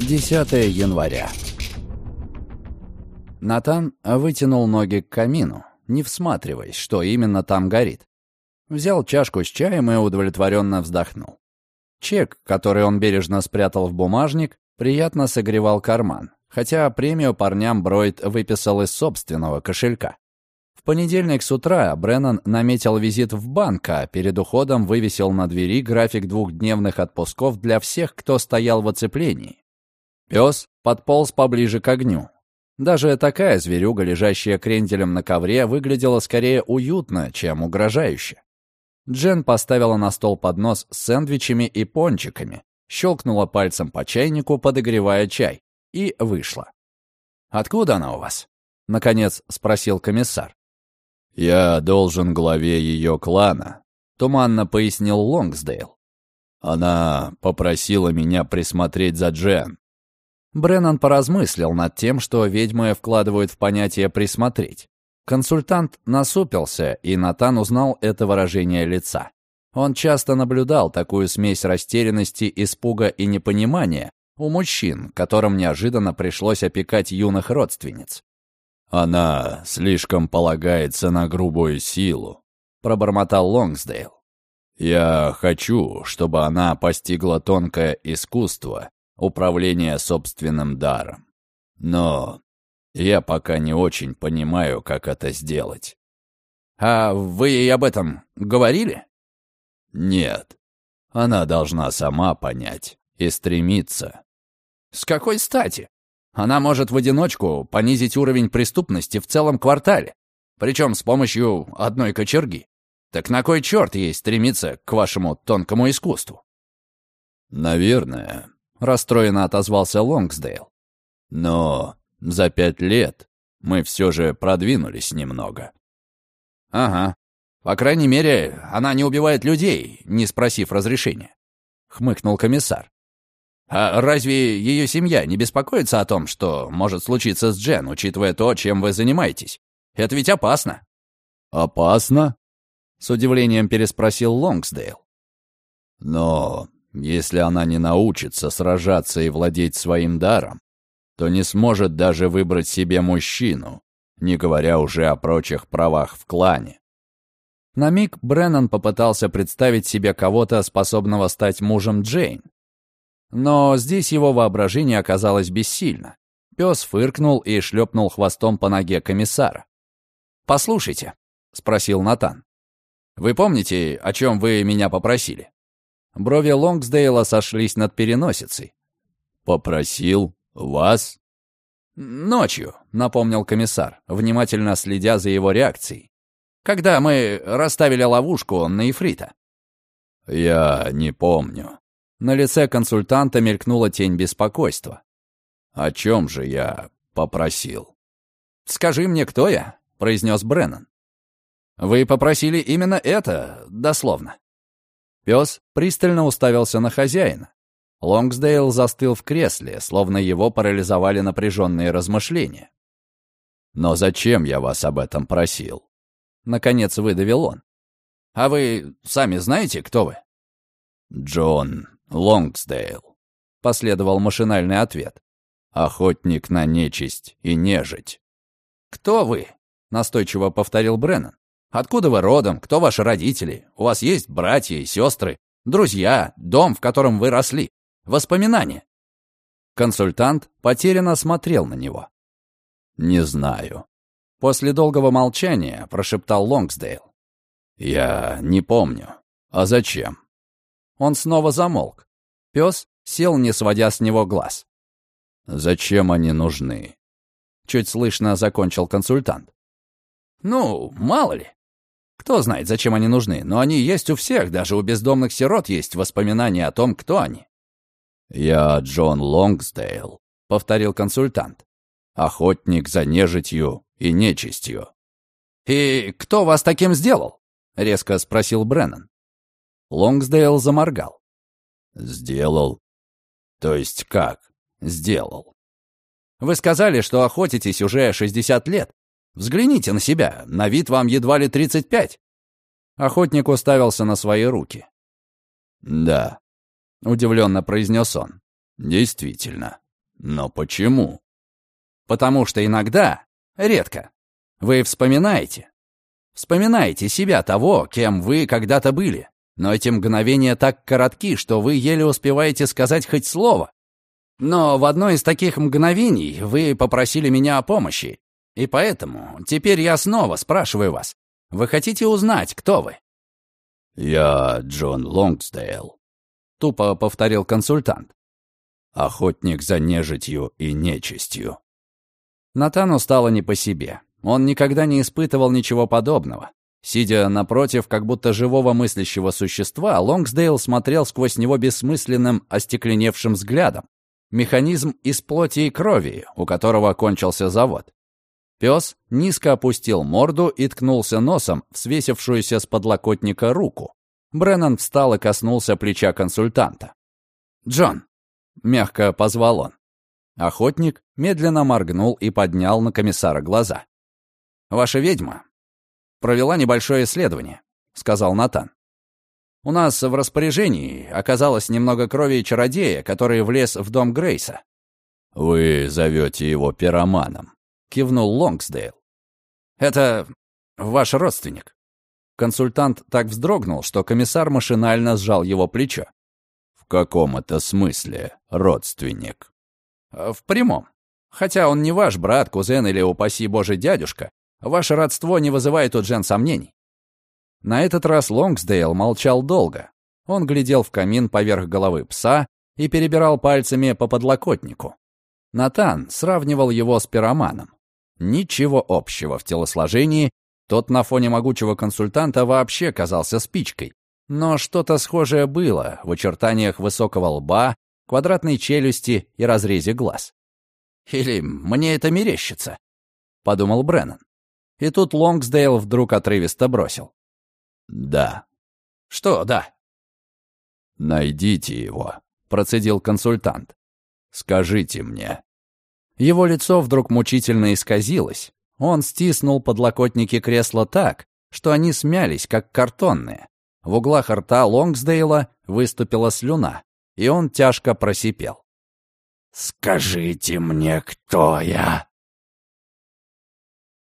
10 января. Натан вытянул ноги к камину, не всматриваясь, что именно там горит. Взял чашку с чаем и удовлетворенно вздохнул. Чек, который он бережно спрятал в бумажник, приятно согревал карман, хотя премию парням Бройд выписал из собственного кошелька. В понедельник с утра Бреннан наметил визит в банк, а перед уходом вывесил на двери график двухдневных отпусков для всех, кто стоял в оцеплении. Пес подполз поближе к огню. Даже такая зверюга, лежащая кренделем на ковре, выглядела скорее уютно, чем угрожающе. Джен поставила на стол поднос с сэндвичами и пончиками, щелкнула пальцем по чайнику, подогревая чай, и вышла. «Откуда она у вас?» — наконец спросил комиссар. «Я должен главе ее клана», — туманно пояснил Лонгсдейл. «Она попросила меня присмотреть за Джен». Бреннан поразмыслил над тем, что ведьмы вкладывают в понятие «присмотреть». Консультант насупился, и Натан узнал это выражение лица. Он часто наблюдал такую смесь растерянности, испуга и непонимания у мужчин, которым неожиданно пришлось опекать юных родственниц. «Она слишком полагается на грубую силу», — пробормотал Лонгсдейл. «Я хочу, чтобы она постигла тонкое искусство управления собственным даром. Но я пока не очень понимаю, как это сделать». «А вы ей об этом говорили?» «Нет. Она должна сама понять и стремиться». «С какой стати? Она может в одиночку понизить уровень преступности в целом квартале, причем с помощью одной кочерги. Так на кой черт ей стремиться к вашему тонкому искусству?» «Наверное», — расстроенно отозвался Лонгсдейл. «Но за пять лет мы все же продвинулись немного». «Ага. По крайней мере, она не убивает людей, не спросив разрешения», — хмыкнул комиссар. «А разве ее семья не беспокоится о том, что может случиться с Джен, учитывая то, чем вы занимаетесь? Это ведь опасно». «Опасно?» — с удивлением переспросил Лонгсдейл. «Но если она не научится сражаться и владеть своим даром, то не сможет даже выбрать себе мужчину, не говоря уже о прочих правах в клане. На миг Бреннан попытался представить себе кого-то, способного стать мужем Джейн. Но здесь его воображение оказалось бессильно. Пес фыркнул и шлепнул хвостом по ноге комиссара. «Послушайте», — спросил Натан. «Вы помните, о чем вы меня попросили?» Брови Лонгсдейла сошлись над переносицей. «Попросил вас?» «Ночью», — напомнил комиссар, внимательно следя за его реакцией. «Когда мы расставили ловушку на Ифрита». «Я не помню». На лице консультанта мелькнула тень беспокойства. «О чем же я попросил?» «Скажи мне, кто я?» — произнес Бреннан. «Вы попросили именно это, дословно». Пес пристально уставился на хозяина. Лонгсдейл застыл в кресле, словно его парализовали напряженные размышления. «Но зачем я вас об этом просил?» Наконец выдавил он. «А вы сами знаете, кто вы?» «Джон Лонгсдейл», — последовал машинальный ответ. «Охотник на нечисть и нежить». «Кто вы?» — настойчиво повторил Бреннан. «Откуда вы родом? Кто ваши родители? У вас есть братья и сестры, друзья, дом, в котором вы росли?» Воспоминания. Консультант потерянно смотрел на него. «Не знаю». После долгого молчания прошептал Лонгсдейл. «Я не помню. А зачем?» Он снова замолк. Пес сел, не сводя с него глаз. «Зачем они нужны?» Чуть слышно закончил консультант. «Ну, мало ли. Кто знает, зачем они нужны, но они есть у всех, даже у бездомных сирот есть воспоминания о том, кто они. «Я Джон Лонгсдейл», — повторил консультант. «Охотник за нежитью и нечистью». «И кто вас таким сделал?» — резко спросил Бреннан. Лонгсдейл заморгал. «Сделал? То есть как сделал?» «Вы сказали, что охотитесь уже 60 лет. Взгляните на себя, на вид вам едва ли 35». Охотник уставился на свои руки. «Да, — удивленно произнес он. «Действительно, Но почему? Потому что иногда, редко, вы вспоминаете. Вспоминаете себя того, кем вы когда-то были. Но эти мгновения так коротки, что вы еле успеваете сказать хоть слово. Но в одно из таких мгновений вы попросили меня о помощи. И поэтому теперь я снова спрашиваю вас. Вы хотите узнать, кто вы? «Я Джон Лонгсдейл», — тупо повторил консультант. «Охотник за нежитью и нечистью». Натану стало не по себе. Он никогда не испытывал ничего подобного. Сидя напротив как будто живого мыслящего существа, Лонгсдейл смотрел сквозь него бессмысленным, остекленевшим взглядом. Механизм из плоти и крови, у которого кончился завод. Пес низко опустил морду и ткнулся носом в свесившуюся с подлокотника руку. Бреннан встал и коснулся плеча консультанта. «Джон!» — мягко позвал он. Охотник медленно моргнул и поднял на комиссара глаза. «Ваша ведьма провела небольшое исследование», — сказал Натан. «У нас в распоряжении оказалось немного крови чародея, который влез в дом Грейса». «Вы зовете его пироманом», — кивнул Лонгсдейл. «Это ваш родственник». Консультант так вздрогнул, что комиссар машинально сжал его плечо. «В каком это смысле родственник?» «В прямом. Хотя он не ваш брат, кузен или, упаси боже, дядюшка, ваше родство не вызывает у Джен сомнений». На этот раз Лонгсдейл молчал долго. Он глядел в камин поверх головы пса и перебирал пальцами по подлокотнику. Натан сравнивал его с пироманом. Ничего общего в телосложении, тот на фоне могучего консультанта вообще казался спичкой. Но что-то схожее было в очертаниях высокого лба, квадратной челюсти и разрезе глаз. «Или мне это мерещится?» — подумал Бреннан. И тут Лонгсдейл вдруг отрывисто бросил. «Да». «Что «да»?» «Найдите его», — процедил консультант. «Скажите мне, его лицо вдруг мучительно исказилось. Он стиснул подлокотники кресла так, что они смялись, как картонные. В углах рта Лонгсдейла выступила слюна, и он тяжко просипел. «Скажите мне, кто я?»